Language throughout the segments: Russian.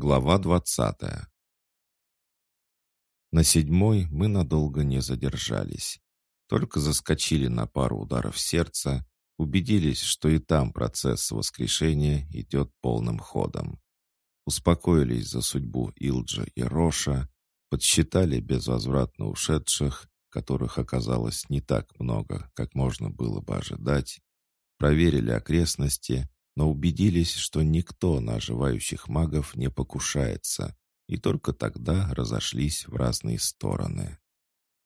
Глава двадцатая. На седьмой мы надолго не задержались. Только заскочили на пару ударов сердца, убедились, что и там процесс воскрешения идет полным ходом. Успокоились за судьбу Илджа и Роша, подсчитали безвозвратно ушедших, которых оказалось не так много, как можно было бы ожидать, проверили окрестности но убедились, что никто на оживающих магов не покушается, и только тогда разошлись в разные стороны.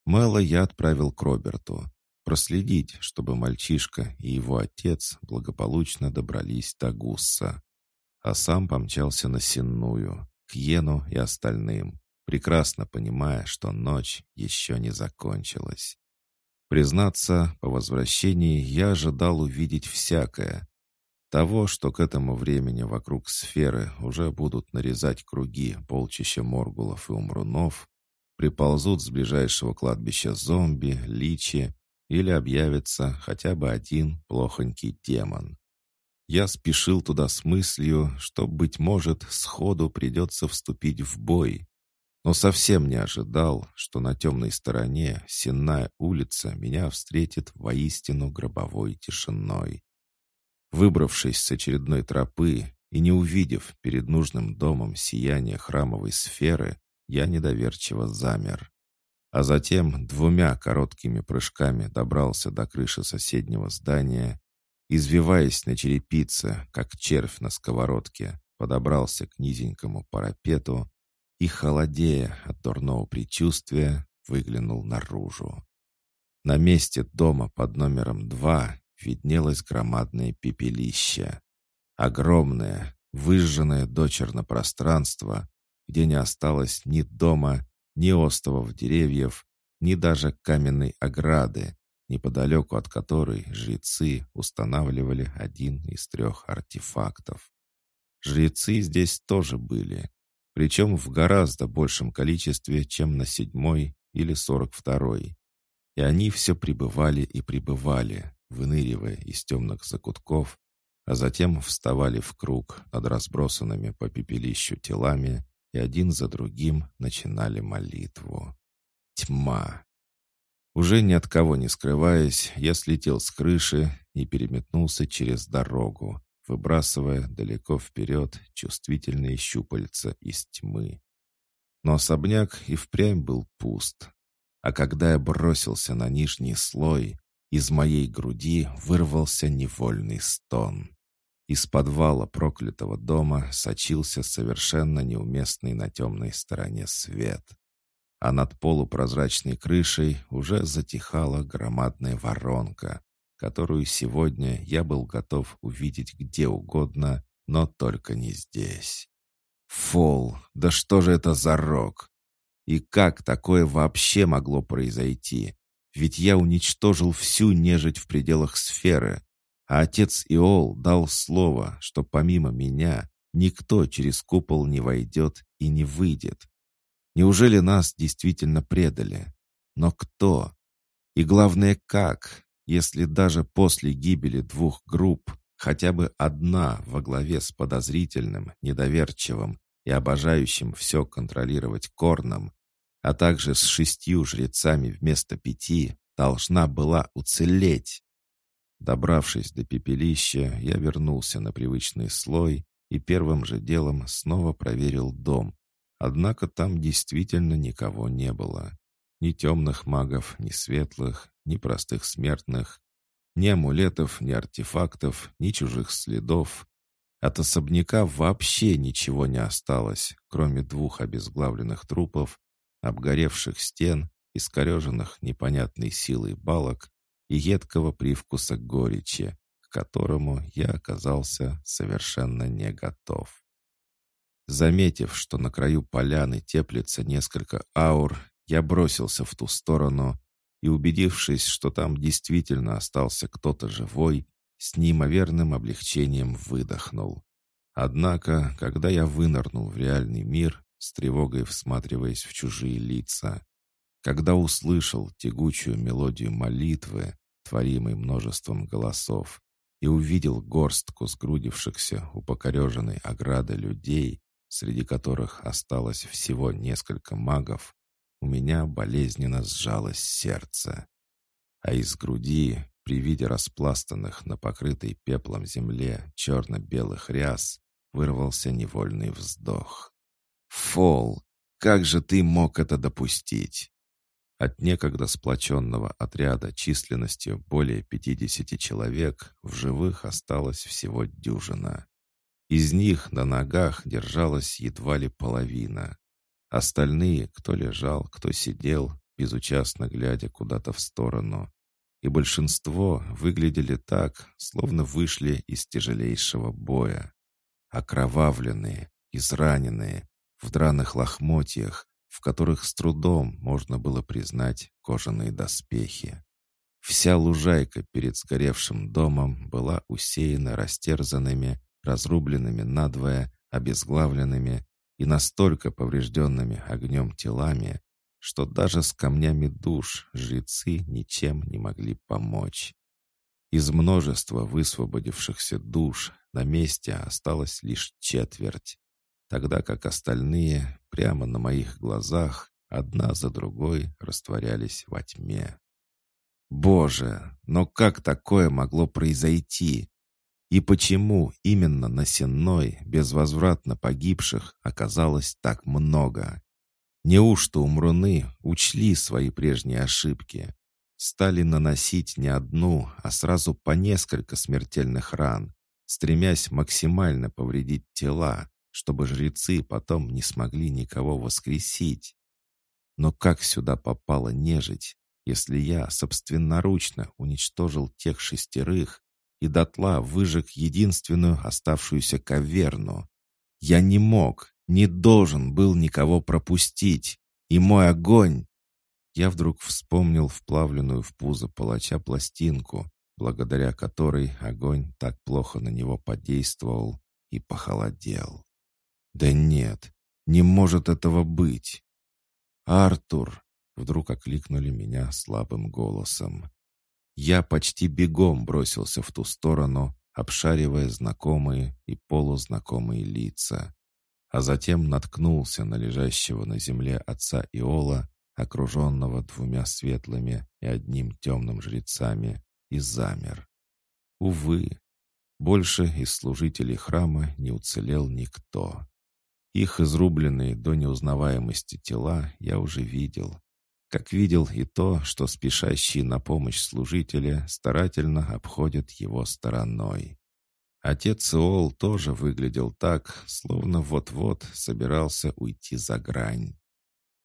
Мэла я отправил к Роберту, проследить, чтобы мальчишка и его отец благополучно добрались до Гусса. А сам помчался на Сенную, к Йену и остальным, прекрасно понимая, что ночь еще не закончилась. Признаться, по возвращении я ожидал увидеть всякое, того, что к этому времени вокруг сферы уже будут нарезать круги полчища моргулов и умрунов, приползут с ближайшего кладбища зомби, личи или объявится хотя бы один плохонький демон. Я спешил туда с мыслью, что, быть может, сходу придется вступить в бой, но совсем не ожидал, что на темной стороне Сенная улица меня встретит воистину гробовой тишиной. Выбравшись с очередной тропы и не увидев перед нужным домом сияние храмовой сферы, я недоверчиво замер. А затем двумя короткими прыжками добрался до крыши соседнего здания, извиваясь на черепице, как червь на сковородке, подобрался к низенькому парапету и, холодея от дурного предчувствия, выглянул наружу. На месте дома под номером два виднелось громадное пепелище. Огромное, выжженное дочерно пространство, где не осталось ни дома, ни островов деревьев, ни даже каменной ограды, неподалеку от которой жрецы устанавливали один из трех артефактов. Жрецы здесь тоже были, причем в гораздо большем количестве, чем на седьмой или сорок второй. И они все пребывали и пребывали, выныривая из темных закутков, а затем вставали в круг над разбросанными по пепелищу телами и один за другим начинали молитву. Тьма. Уже ни от кого не скрываясь, я слетел с крыши и переметнулся через дорогу, выбрасывая далеко вперед чувствительные щупальца из тьмы. Но особняк и впрямь был пуст. А когда я бросился на нижний слой, из моей груди вырвался невольный стон. Из подвала проклятого дома сочился совершенно неуместный на темной стороне свет. А над полупрозрачной крышей уже затихала громадная воронка, которую сегодня я был готов увидеть где угодно, но только не здесь. Фол, да что же это за рок? И как такое вообще могло произойти? Ведь я уничтожил всю нежить в пределах сферы, а отец Иол дал слово, что помимо меня никто через купол не войдет и не выйдет. Неужели нас действительно предали? Но кто? И главное, как, если даже после гибели двух групп хотя бы одна во главе с подозрительным, недоверчивым и обожающим все контролировать Корном а также с шестью жрецами вместо пяти, должна была уцелеть. Добравшись до пепелища, я вернулся на привычный слой и первым же делом снова проверил дом. Однако там действительно никого не было. Ни темных магов, ни светлых, ни простых смертных, ни амулетов, ни артефактов, ни чужих следов. От особняка вообще ничего не осталось, кроме двух обезглавленных трупов обгоревших стен, искореженных непонятной силой балок и едкого привкуса горечи, к которому я оказался совершенно не готов. Заметив, что на краю поляны теплится несколько аур, я бросился в ту сторону и, убедившись, что там действительно остался кто-то живой, с неимоверным облегчением выдохнул. Однако, когда я вынырнул в реальный мир, с тревогой всматриваясь в чужие лица. Когда услышал тягучую мелодию молитвы, творимой множеством голосов, и увидел горстку сгрудившихся у покореженной ограды людей, среди которых осталось всего несколько магов, у меня болезненно сжалось сердце. А из груди, при виде распластанных на покрытой пеплом земле черно-белых ряс, вырвался невольный вздох. «Фол, как же ты мог это допустить?» От некогда сплоченного отряда численностью более 50 человек в живых осталось всего дюжина. Из них на ногах держалась едва ли половина. Остальные, кто лежал, кто сидел, безучастно глядя куда-то в сторону. И большинство выглядели так, словно вышли из тяжелейшего боя. Окровавленные, израненные, в драных лохмотьях, в которых с трудом можно было признать кожаные доспехи. Вся лужайка перед сгоревшим домом была усеяна растерзанными, разрубленными надвое, обезглавленными и настолько поврежденными огнем телами, что даже с камнями душ жрецы ничем не могли помочь. Из множества высвободившихся душ на месте осталось лишь четверть, тогда как остальные прямо на моих глазах одна за другой растворялись во тьме. Боже, но как такое могло произойти? И почему именно на Сенной безвозвратно погибших оказалось так много? Неужто умруны учли свои прежние ошибки? Стали наносить не одну, а сразу по несколько смертельных ран, стремясь максимально повредить тела, чтобы жрецы потом не смогли никого воскресить. Но как сюда попала нежить, если я собственноручно уничтожил тех шестерых и дотла выжег единственную оставшуюся каверну? Я не мог, не должен был никого пропустить, и мой огонь... Я вдруг вспомнил вплавленную в пузо палача пластинку, благодаря которой огонь так плохо на него подействовал и похолодел. «Да нет, не может этого быть!» «Артур!» — вдруг окликнули меня слабым голосом. Я почти бегом бросился в ту сторону, обшаривая знакомые и полузнакомые лица, а затем наткнулся на лежащего на земле отца Иола, окруженного двумя светлыми и одним темным жрецами, и замер. Увы, больше из служителей храма не уцелел никто. Их изрубленные до неузнаваемости тела я уже видел. Как видел и то, что спешащие на помощь служители старательно обходят его стороной. Отец Иол тоже выглядел так, словно вот-вот собирался уйти за грань.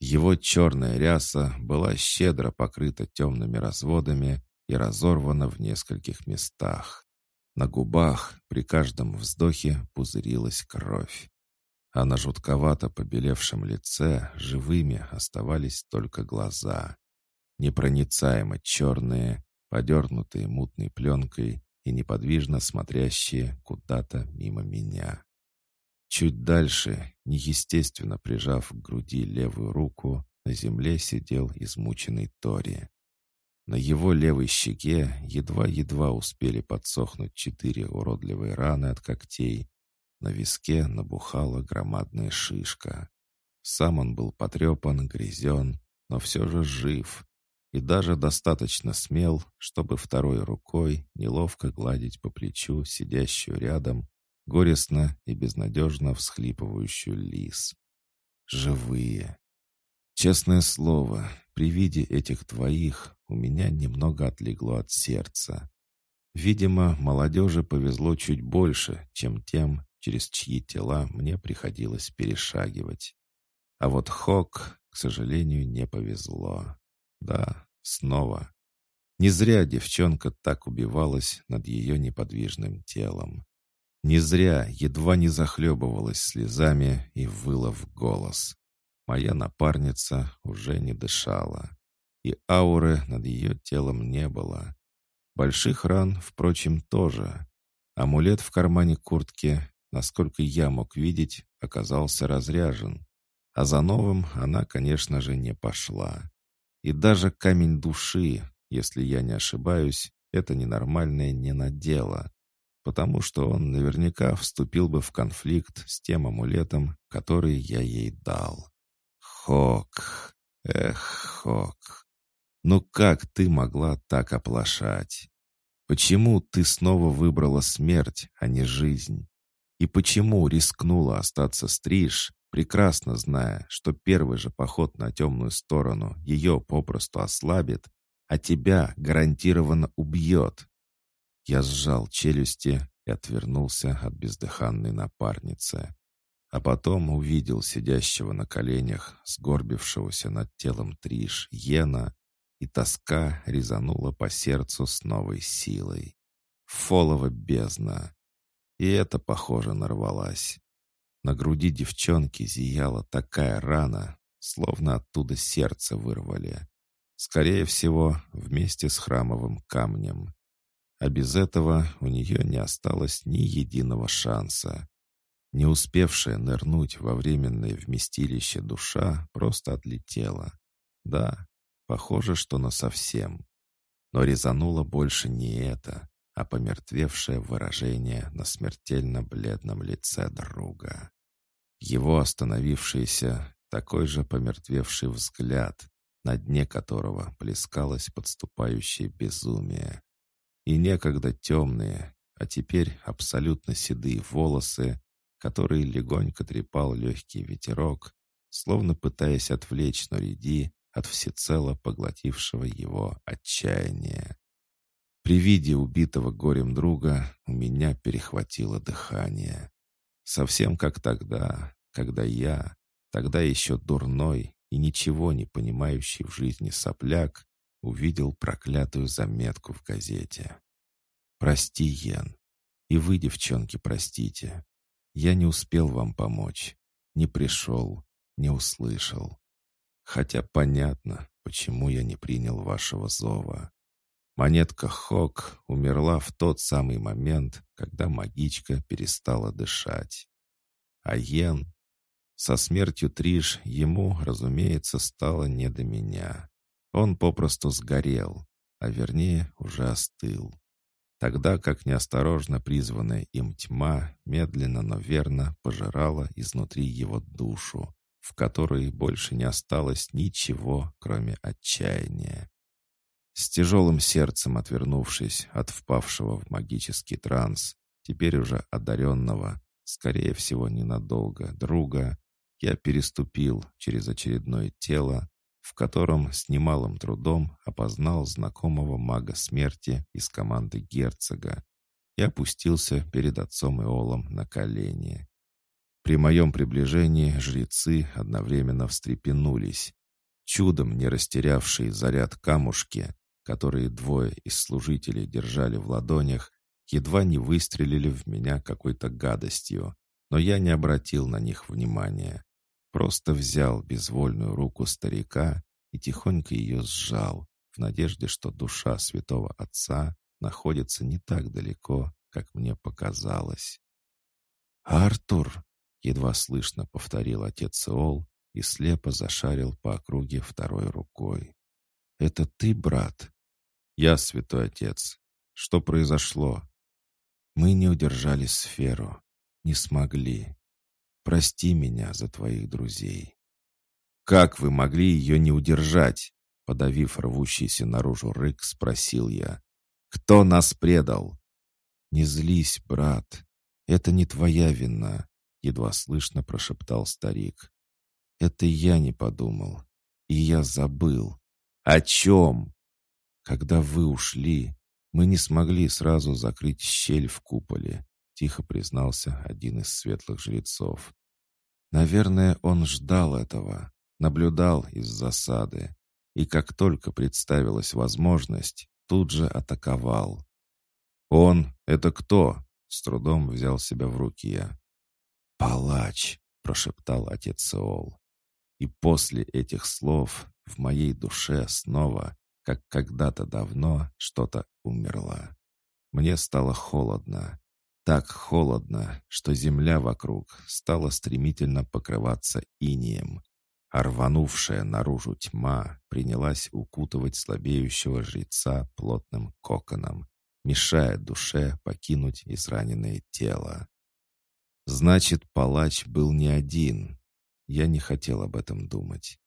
Его черная ряса была щедро покрыта темными разводами и разорвана в нескольких местах. На губах при каждом вздохе пузырилась кровь а на жутковато побелевшем лице живыми оставались только глаза. Непроницаемо черные, подернутые мутной пленкой и неподвижно смотрящие куда-то мимо меня. Чуть дальше, неестественно прижав к груди левую руку, на земле сидел измученный Тори. На его левой щеке едва-едва успели подсохнуть четыре уродливые раны от когтей, на виске набухала громадная шишка. Сам он был потрепан, грязен, но все же жив. И даже достаточно смел, чтобы второй рукой неловко гладить по плечу сидящую рядом, горестно и безнадежно всхлипывающую лис. Живые. Честное слово, при виде этих двоих у меня немного отлегло от сердца. Видимо, молодежи повезло чуть больше, чем тем, через чьи тела мне приходилось перешагивать. А вот Хок, к сожалению, не повезло. Да, снова. Не зря девчонка так убивалась над ее неподвижным телом. Не зря едва не захлебывалась слезами и выла в голос. Моя напарница уже не дышала. И ауры над ее телом не было. Больших ран, впрочем, тоже. Амулет в кармане куртки насколько я мог видеть, оказался разряжен. А за новым она, конечно же, не пошла. И даже камень души, если я не ошибаюсь, это ненормальное не надела. потому что он наверняка вступил бы в конфликт с тем амулетом, который я ей дал. Хок, эх, Хок, ну как ты могла так оплошать? Почему ты снова выбрала смерть, а не жизнь? И почему рискнула остаться стриж, прекрасно зная, что первый же поход на темную сторону ее попросту ослабит, а тебя гарантированно убьет? Я сжал челюсти и отвернулся от бездыханной напарницы. А потом увидел сидящего на коленях, сгорбившегося над телом Триш Йена, и тоска резанула по сердцу с новой силой. Фолова бездна. И это, похоже, нарвалась. На груди девчонки зияла такая рана, словно оттуда сердце вырвали. Скорее всего, вместе с храмовым камнем. А без этого у нее не осталось ни единого шанса. Не успевшая нырнуть во временное вместилище душа просто отлетела. Да, похоже, что насовсем. Но резануло больше не это, а помертвевшее выражение на смертельно бледном лице друга. Его остановившийся, такой же помертвевший взгляд, на дне которого плескалось подступающее безумие. И некогда темные, а теперь абсолютно седые волосы, которые легонько трепал легкий ветерок, словно пытаясь отвлечь Нориди от всецело поглотившего его отчаяния. При виде убитого горем друга у меня перехватило дыхание. Совсем как тогда, когда я, тогда еще дурной и ничего не понимающий в жизни сопляк, увидел проклятую заметку в газете. «Прости, Йен. И вы, девчонки, простите. Я не успел вам помочь. Не пришел, не услышал. Хотя понятно, почему я не принял вашего зова. Монетка Хок умерла в тот самый момент, когда магичка перестала дышать. А Йен... Со смертью Триш ему, разумеется, стало не до меня. Он попросту сгорел, а вернее уже остыл. Тогда как неосторожно призванная им тьма медленно, но верно пожирала изнутри его душу, в которой больше не осталось ничего, кроме отчаяния. С тяжелым сердцем отвернувшись от впавшего в магический транс, теперь уже одаренного, скорее всего ненадолго, друга, я переступил через очередное тело, в котором с немалым трудом опознал знакомого мага смерти из команды герцога и опустился перед отцом Иолом на колени. При моем приближении жрецы одновременно встрепенулись. Чудом не растерявшие заряд камушки, которые двое из служителей держали в ладонях, едва не выстрелили в меня какой-то гадостью, но я не обратил на них внимания. Просто взял безвольную руку старика и тихонько ее сжал, в надежде, что душа святого отца находится не так далеко, как мне показалось. «Артур!» — едва слышно повторил отец Иол и слепо зашарил по округе второй рукой. «Это ты, брат?» «Я, святой отец. Что произошло?» «Мы не удержали сферу. Не смогли. Прости меня за твоих друзей». «Как вы могли ее не удержать?» Подавив рвущийся наружу рык, спросил я. «Кто нас предал?» «Не злись, брат. Это не твоя вина», — едва слышно прошептал старик. «Это я не подумал. И я забыл». «О чем?» «Когда вы ушли, мы не смогли сразу закрыть щель в куполе», — тихо признался один из светлых жрецов. «Наверное, он ждал этого, наблюдал из засады, и как только представилась возможность, тут же атаковал. «Он — это кто?» — с трудом взял себя в руки я. «Палач!» — прошептал отец Сеол. И после этих слов в моей душе снова как когда-то давно что-то умерло. Мне стало холодно. Так холодно, что земля вокруг стала стремительно покрываться инием, а рванувшая наружу тьма принялась укутывать слабеющего жреца плотным коконом, мешая душе покинуть израненное тело. Значит, палач был не один. Я не хотел об этом думать.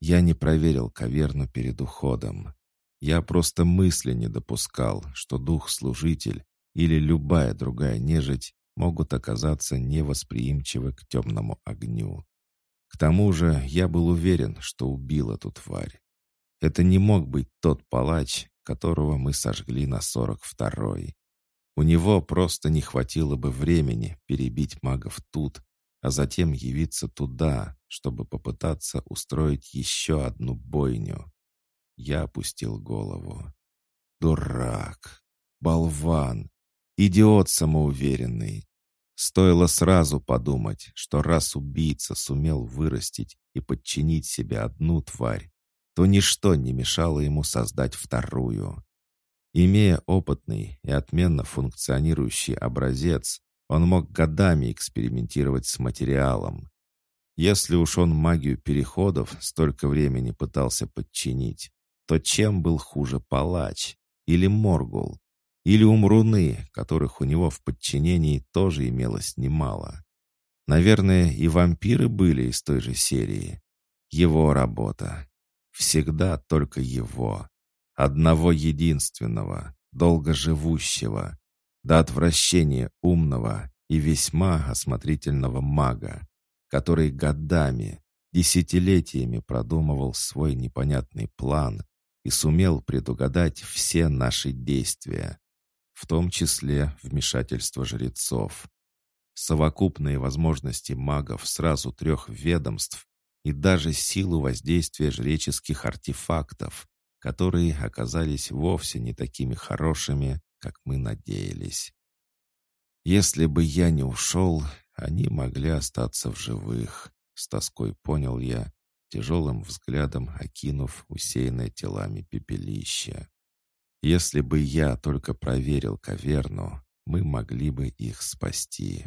Я не проверил каверну перед уходом. Я просто мысли не допускал, что дух-служитель или любая другая нежить могут оказаться невосприимчивы к темному огню. К тому же я был уверен, что убил эту тварь. Это не мог быть тот палач, которого мы сожгли на сорок второй. У него просто не хватило бы времени перебить магов тут, а затем явиться туда, чтобы попытаться устроить еще одну бойню. Я опустил голову. Дурак, болван, идиот самоуверенный. Стоило сразу подумать, что раз убийца сумел вырастить и подчинить себе одну тварь, то ничто не мешало ему создать вторую. Имея опытный и отменно функционирующий образец, он мог годами экспериментировать с материалом. Если уж он магию переходов столько времени пытался подчинить, то чем был хуже палач или моргул? Или умруны, которых у него в подчинении тоже имелось немало? Наверное, и вампиры были из той же серии. Его работа. Всегда только его одного единственного, долгоживущего, до отвращения умного и весьма осмотрительного мага, который годами, десятилетиями продумывал свой непонятный план и сумел предугадать все наши действия, в том числе вмешательство жрецов. Совокупные возможности магов сразу трех ведомств и даже силу воздействия жреческих артефактов, которые оказались вовсе не такими хорошими, как мы надеялись. Если бы я не ушел, они могли остаться в живых, с тоской понял я, тяжелым взглядом окинув усеянное телами пепелище. Если бы я только проверил каверну, мы могли бы их спасти.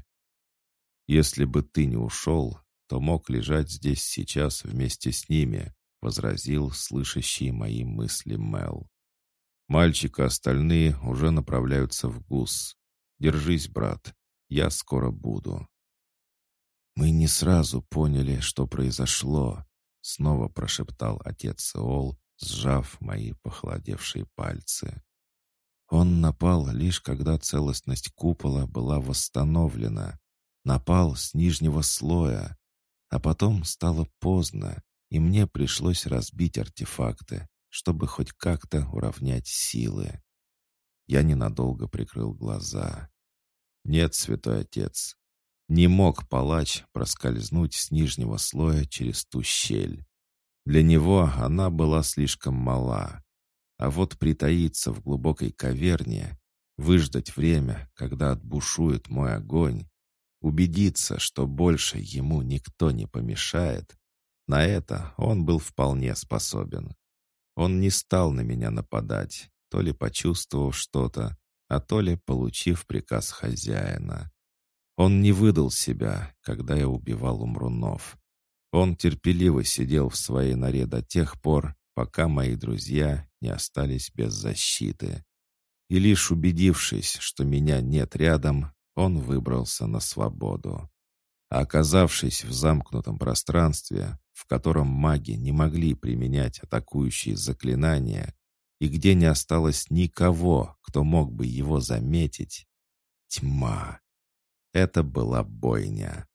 Если бы ты не ушел, то мог лежать здесь сейчас вместе с ними, — возразил слышащий мои мысли Мел. «Мальчик и остальные уже направляются в ГУС. Держись, брат, я скоро буду». «Мы не сразу поняли, что произошло», — снова прошептал отец Сеол, сжав мои похолодевшие пальцы. Он напал лишь когда целостность купола была восстановлена. Напал с нижнего слоя. А потом стало поздно, и мне пришлось разбить артефакты, чтобы хоть как-то уравнять силы. Я ненадолго прикрыл глаза. Нет, святой отец, не мог палач проскользнуть с нижнего слоя через ту щель. Для него она была слишком мала. А вот притаиться в глубокой каверне, выждать время, когда отбушует мой огонь, убедиться, что больше ему никто не помешает, на это он был вполне способен. Он не стал на меня нападать, то ли почувствовав что-то, а то ли получив приказ хозяина. Он не выдал себя, когда я убивал умрунов. Он терпеливо сидел в своей норе до тех пор, пока мои друзья не остались без защиты. И лишь убедившись, что меня нет рядом, он выбрался на свободу. А оказавшись в замкнутом пространстве, в котором маги не могли применять атакующие заклинания, и где не осталось никого, кто мог бы его заметить, тьма. Это была бойня.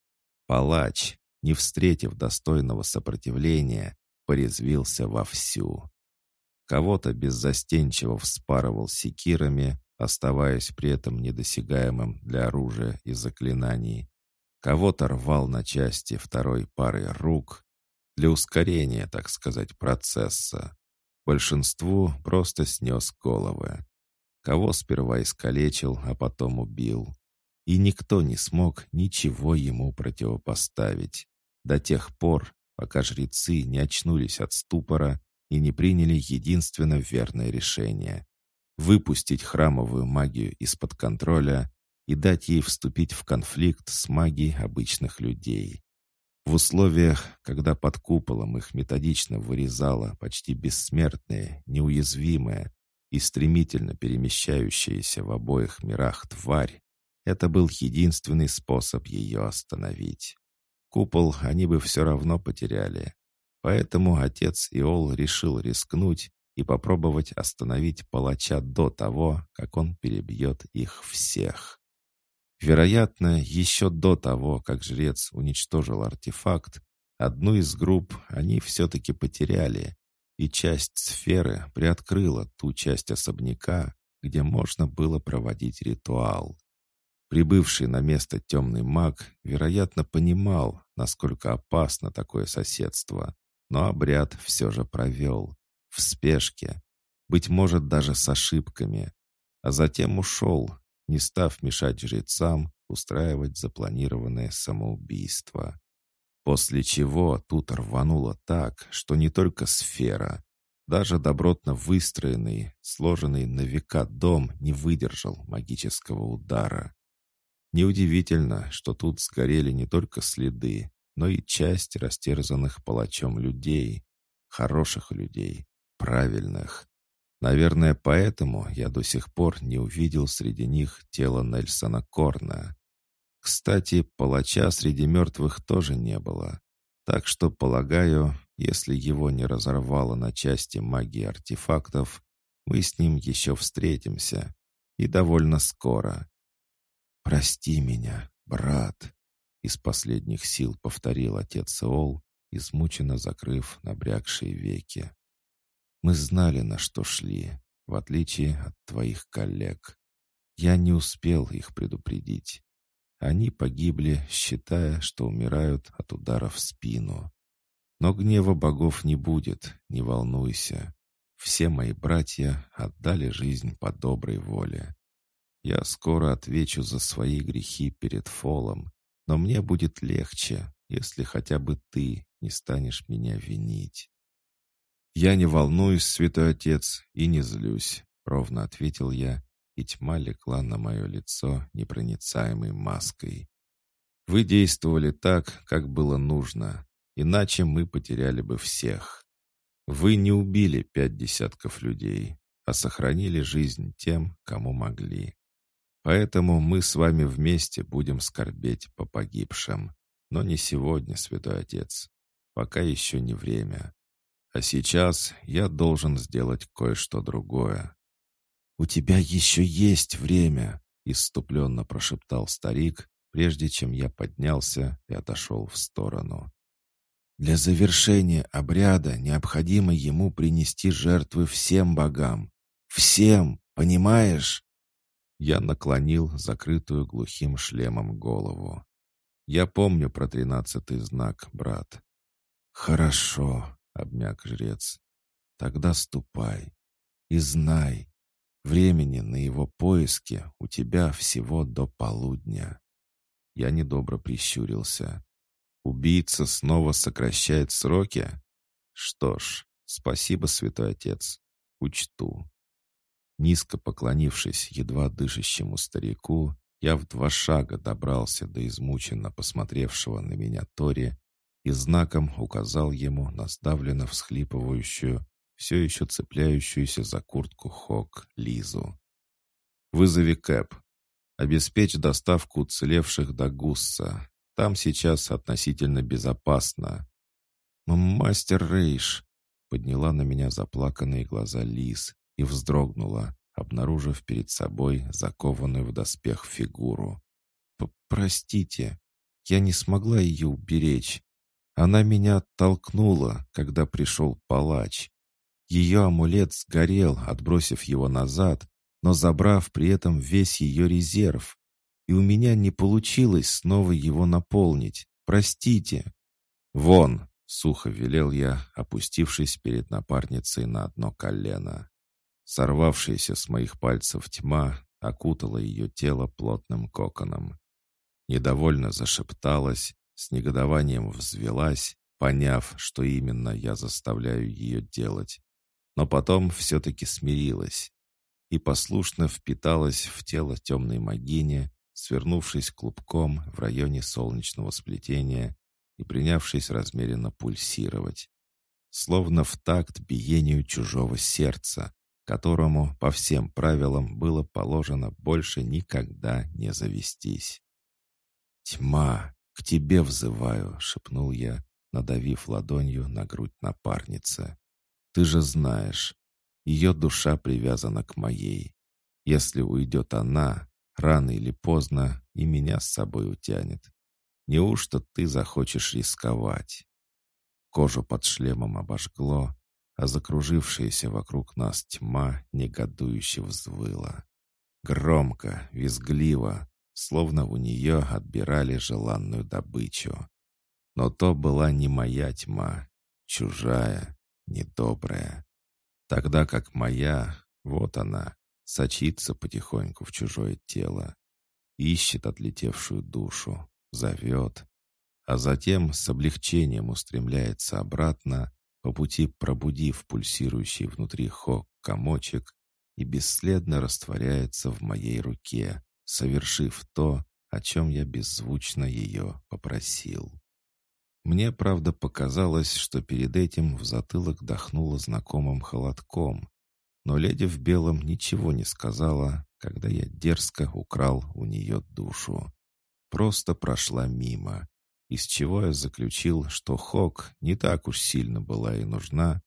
Палач, не встретив достойного сопротивления, порезвился вовсю. Кого-то беззастенчиво вспарывал секирами, оставаясь при этом недосягаемым для оружия и заклинаний. Кого-то рвал на части второй парой рук, для ускорения, так сказать, процесса. Большинству просто снес головы. Кого сперва искалечил, а потом убил. И никто не смог ничего ему противопоставить. До тех пор, пока жрецы не очнулись от ступора и не приняли единственно верное решение — выпустить храмовую магию из-под контроля и дать ей вступить в конфликт с магией обычных людей. В условиях, когда под куполом их методично вырезало почти бессмертное, неуязвимое, и стремительно перемещающаяся в обоих мирах тварь, это был единственный способ ее остановить. Купол они бы все равно потеряли. Поэтому отец Иол решил рискнуть и попробовать остановить палача до того, как он перебьет их всех. Вероятно, еще до того, как жрец уничтожил артефакт, одну из групп они все-таки потеряли, и часть сферы приоткрыла ту часть особняка, где можно было проводить ритуал. Прибывший на место темный маг, вероятно, понимал, насколько опасно такое соседство, но обряд все же провел. В спешке, быть может, даже с ошибками. А затем ушел, не став мешать жрецам устраивать запланированное самоубийство. После чего тут рвануло так, что не только сфера, даже добротно выстроенный, сложенный на века дом не выдержал магического удара. Неудивительно, что тут сгорели не только следы, но и часть растерзанных палачом людей, хороших людей, правильных. Наверное, поэтому я до сих пор не увидел среди них тело Нельсона Корна. Кстати, палача среди мертвых тоже не было. Так что, полагаю, если его не разорвало на части магии артефактов, мы с ним еще встретимся. И довольно скоро. «Прости меня, брат», — из последних сил повторил отец Ол, измученно закрыв набрякшие веки. Мы знали, на что шли, в отличие от твоих коллег. Я не успел их предупредить. Они погибли, считая, что умирают от удара в спину. Но гнева богов не будет, не волнуйся. Все мои братья отдали жизнь по доброй воле. Я скоро отвечу за свои грехи перед Фолом, но мне будет легче, если хотя бы ты не станешь меня винить. «Я не волнуюсь, святой отец, и не злюсь», — ровно ответил я, и тьма легла на мое лицо непроницаемой маской. «Вы действовали так, как было нужно, иначе мы потеряли бы всех. Вы не убили пять десятков людей, а сохранили жизнь тем, кому могли. Поэтому мы с вами вместе будем скорбеть по погибшим. Но не сегодня, святой отец. Пока еще не время. А сейчас я должен сделать кое-что другое. «У тебя еще есть время!» — иступленно прошептал старик, прежде чем я поднялся и отошел в сторону. «Для завершения обряда необходимо ему принести жертвы всем богам. Всем, понимаешь?» Я наклонил закрытую глухим шлемом голову. «Я помню про тринадцатый знак, брат». «Хорошо», — обмяк жрец. «Тогда ступай и знай, времени на его поиски у тебя всего до полудня». Я недобро прищурился. «Убийца снова сокращает сроки? Что ж, спасибо, святой отец. Учту». Низко поклонившись едва дышащему старику, я в два шага добрался до измученно посмотревшего на меня Тори и знаком указал ему на сдавленно всхлипывающую, все еще цепляющуюся за куртку Хок Лизу. «Вызови Кэп. Обеспечь доставку уцелевших до Гусса. Там сейчас относительно безопасно». «Мастер Рейш!» — подняла на меня заплаканные глаза Лиз и вздрогнула, обнаружив перед собой закованную в доспех фигуру. «Простите, я не смогла ее уберечь. Она меня оттолкнула, когда пришел палач. Ее амулет сгорел, отбросив его назад, но забрав при этом весь ее резерв. И у меня не получилось снова его наполнить. Простите. «Вон!» — сухо велел я, опустившись перед напарницей на одно колено. Сорвавшаяся с моих пальцев тьма окутала ее тело плотным коконом. Недовольно зашепталась, с негодованием взвелась, поняв, что именно я заставляю ее делать. Но потом все-таки смирилась и послушно впиталась в тело темной могини, свернувшись клубком в районе солнечного сплетения и принявшись размеренно пульсировать. Словно в такт биению чужого сердца, которому по всем правилам было положено больше никогда не завестись. «Тьма, к тебе взываю», — шепнул я, надавив ладонью на грудь напарницы. «Ты же знаешь, ее душа привязана к моей. Если уйдет она, рано или поздно и меня с собой утянет. Неужто ты захочешь рисковать?» Кожу под шлемом обожгло, а закружившаяся вокруг нас тьма негодующе взвыла. Громко, визгливо, словно у нее отбирали желанную добычу. Но то была не моя тьма, чужая, недобрая. Тогда как моя, вот она, сочится потихоньку в чужое тело, ищет отлетевшую душу, зовет, а затем с облегчением устремляется обратно, по пути пробудив пульсирующий внутри хок комочек и бесследно растворяется в моей руке, совершив то, о чем я беззвучно ее попросил. Мне, правда, показалось, что перед этим в затылок дохнуло знакомым холодком, но леди в белом ничего не сказала, когда я дерзко украл у нее душу. Просто прошла мимо, из чего я заключил, что Хок не так уж сильно была и нужна,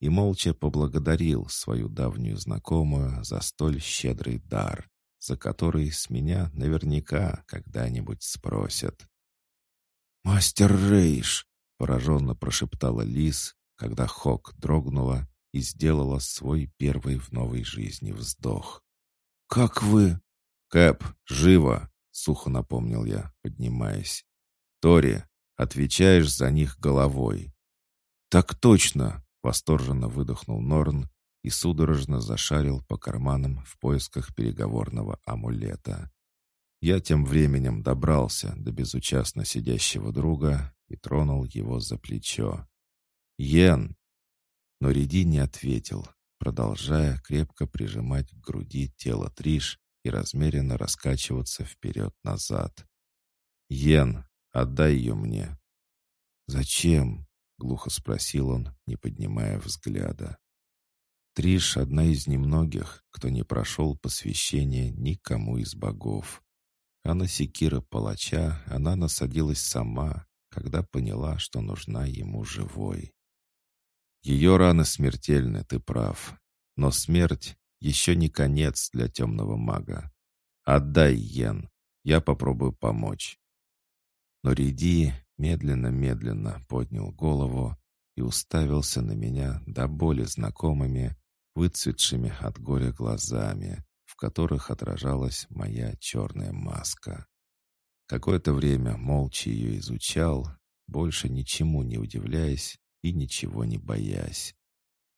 и молча поблагодарил свою давнюю знакомую за столь щедрый дар, за который с меня наверняка когда-нибудь спросят. «Мастер Рейш!» — пораженно прошептала Лис, когда Хок дрогнула и сделала свой первый в новой жизни вздох. «Как вы?» «Кэп, живо!» — сухо напомнил я, поднимаясь. Тори, отвечаешь за них головой». «Так точно!» — восторженно выдохнул Норн и судорожно зашарил по карманам в поисках переговорного амулета. Я тем временем добрался до безучастно сидящего друга и тронул его за плечо. «Йен!» Но Риди не ответил, продолжая крепко прижимать к груди тело Триш и размеренно раскачиваться вперед-назад. «Йен, Отдай ее мне». «Зачем?» — глухо спросил он, не поднимая взгляда. Триш — одна из немногих, кто не прошел посвящение никому из богов. А на секира палача она насадилась сама, когда поняла, что нужна ему живой. Ее раны смертельны, ты прав. Но смерть еще не конец для темного мага. Отдай, Йен, я попробую помочь. Но Риди медленно-медленно поднял голову и уставился на меня до боли знакомыми, выцветшими от горя глазами, в которых отражалась моя черная маска. Какое-то время молча ее изучал, больше ничему не удивляясь и ничего не боясь.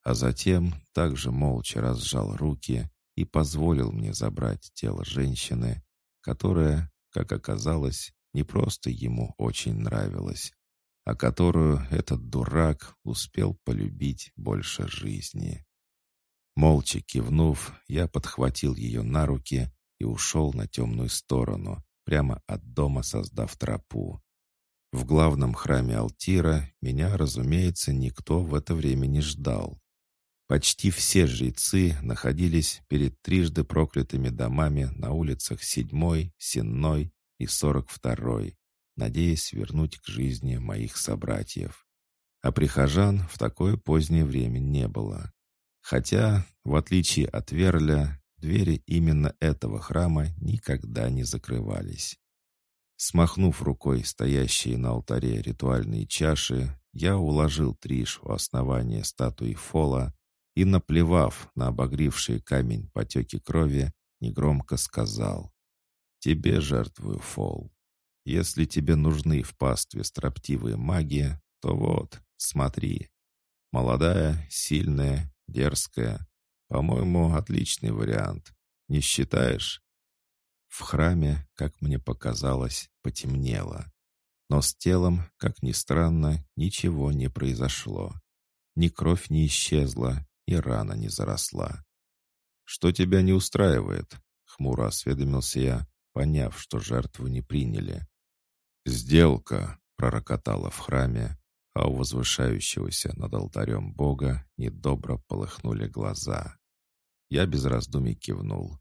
А затем также молча разжал руки и позволил мне забрать тело женщины, которая, как оказалось, не просто ему очень нравилась, а которую этот дурак успел полюбить больше жизни. Молча кивнув, я подхватил ее на руки и ушел на темную сторону, прямо от дома создав тропу. В главном храме Алтира меня, разумеется, никто в это время не ждал. Почти все жрецы находились перед трижды проклятыми домами на улицах Седьмой, Сенной и сорок второй, надеясь вернуть к жизни моих собратьев. А прихожан в такое позднее время не было. Хотя, в отличие от Верля, двери именно этого храма никогда не закрывались. Смахнув рукой стоящие на алтаре ритуальные чаши, я уложил Триш у основания статуи Фола и, наплевав на обогривший камень потеки крови, негромко сказал Тебе жертвую, Фол. Если тебе нужны в пастве строптивые маги, то вот, смотри. Молодая, сильная, дерзкая. По-моему, отличный вариант. Не считаешь? В храме, как мне показалось, потемнело. Но с телом, как ни странно, ничего не произошло. Ни кровь не исчезла, и рана не заросла. «Что тебя не устраивает?» — хмуро осведомился я, поняв, что жертву не приняли. «Сделка!» — пророкотала в храме, а у возвышающегося над алтарем Бога недобро полыхнули глаза. Я без раздумий кивнул.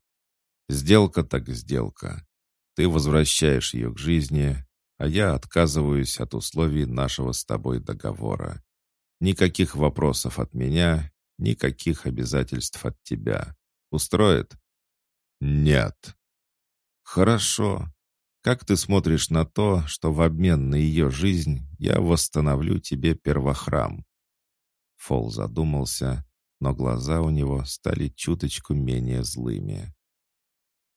«Сделка так сделка. Ты возвращаешь ее к жизни, а я отказываюсь от условий нашего с тобой договора. Никаких вопросов от меня, никаких обязательств от тебя. Устроит?» «Нет». «Хорошо. Как ты смотришь на то, что в обмен на ее жизнь я восстановлю тебе первохрам?» Фол задумался, но глаза у него стали чуточку менее злыми.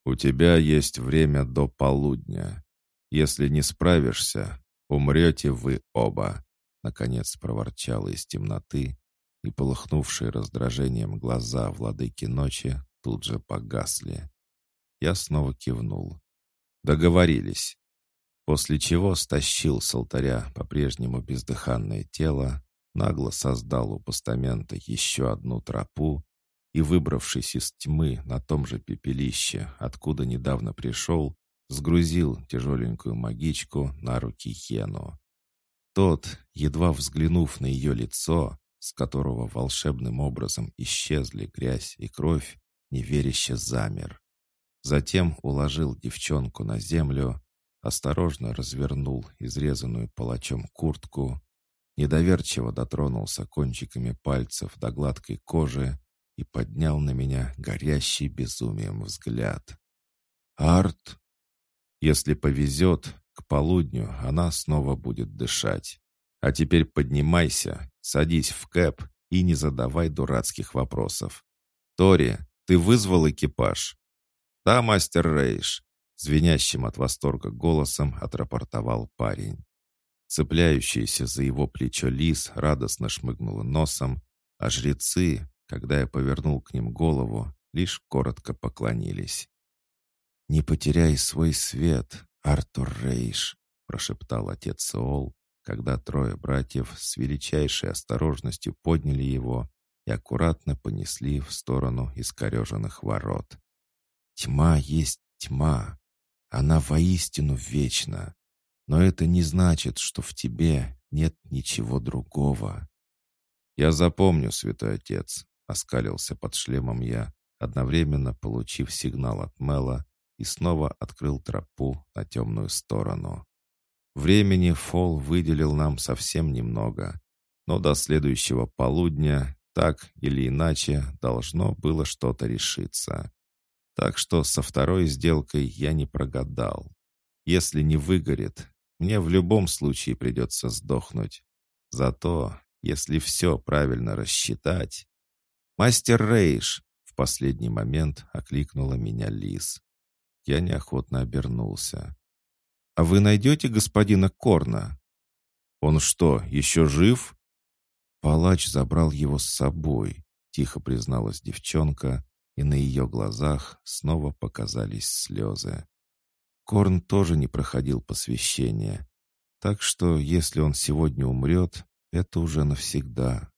«У тебя есть время до полудня. Если не справишься, умрете вы оба», — наконец проворчала из темноты, и полыхнувшие раздражением глаза владыки ночи тут же погасли. Я снова кивнул. Договорились. После чего стащил с алтаря по-прежнему бездыханное тело, нагло создал у постамента еще одну тропу и, выбравшись из тьмы на том же пепелище, откуда недавно пришел, сгрузил тяжеленькую магичку на руки Хену. Тот, едва взглянув на ее лицо, с которого волшебным образом исчезли грязь и кровь, неверяще замер. Затем уложил девчонку на землю, осторожно развернул изрезанную палачом куртку, недоверчиво дотронулся кончиками пальцев до гладкой кожи и поднял на меня горящий безумием взгляд. «Арт!» «Если повезет, к полудню она снова будет дышать. А теперь поднимайся, садись в кэп и не задавай дурацких вопросов. Тори, ты вызвал экипаж?» «Да, мастер Рейш», — звенящим от восторга голосом отрапортовал парень. Цепляющаяся за его плечо лис радостно шмыгнула носом, а жрецы, когда я повернул к ним голову, лишь коротко поклонились. «Не потеряй свой свет, Артур Рейш», — прошептал отец Саол, когда трое братьев с величайшей осторожностью подняли его и аккуратно понесли в сторону искореженных ворот. Тьма есть тьма. Она воистину вечна. Но это не значит, что в тебе нет ничего другого. «Я запомню, святой отец», — оскалился под шлемом я, одновременно получив сигнал от Мела и снова открыл тропу на темную сторону. Времени Фол выделил нам совсем немного, но до следующего полудня так или иначе должно было что-то решиться. Так что со второй сделкой я не прогадал. Если не выгорит, мне в любом случае придется сдохнуть. Зато, если все правильно рассчитать... «Мастер Рейш!» — в последний момент окликнула меня Лис. Я неохотно обернулся. «А вы найдете господина Корна?» «Он что, еще жив?» Палач забрал его с собой, тихо призналась девчонка, и на ее глазах снова показались слезы. Корн тоже не проходил посвящения, так что если он сегодня умрет, это уже навсегда.